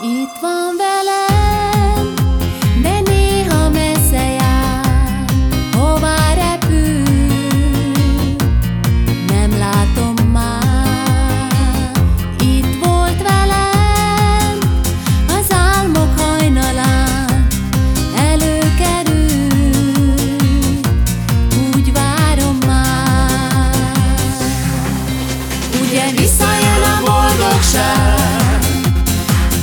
Itt van velem, de néha messze nem látom már. Itt volt velem, az álmok hajnalán előkerül, úgy várom már. Ugye visszajön a boldogság,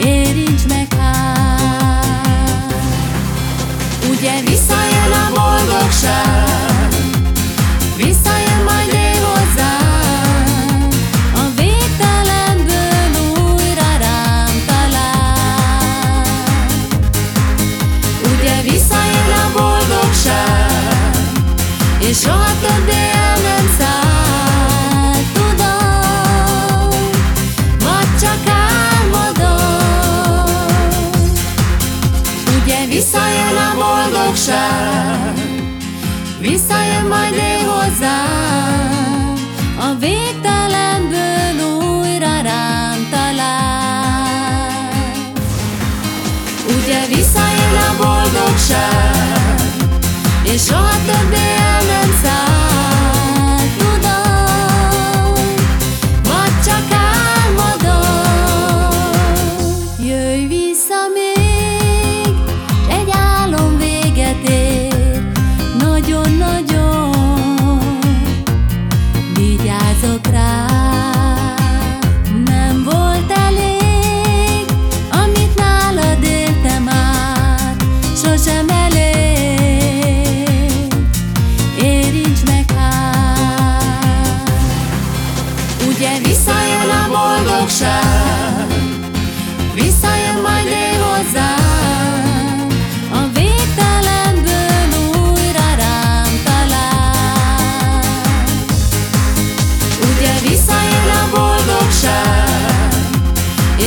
Érints meg hát. Ugye visszajön a boldogság Visszajön majd én hozzám A végtelenből újra rám talál. Ugye visszajön a boldogság És soha boldogság, visszajön majd én hozzám, a végtelenből újra rám talál. Ugye visszajön a boldogság, és soha Ugye